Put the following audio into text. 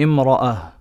امرأة.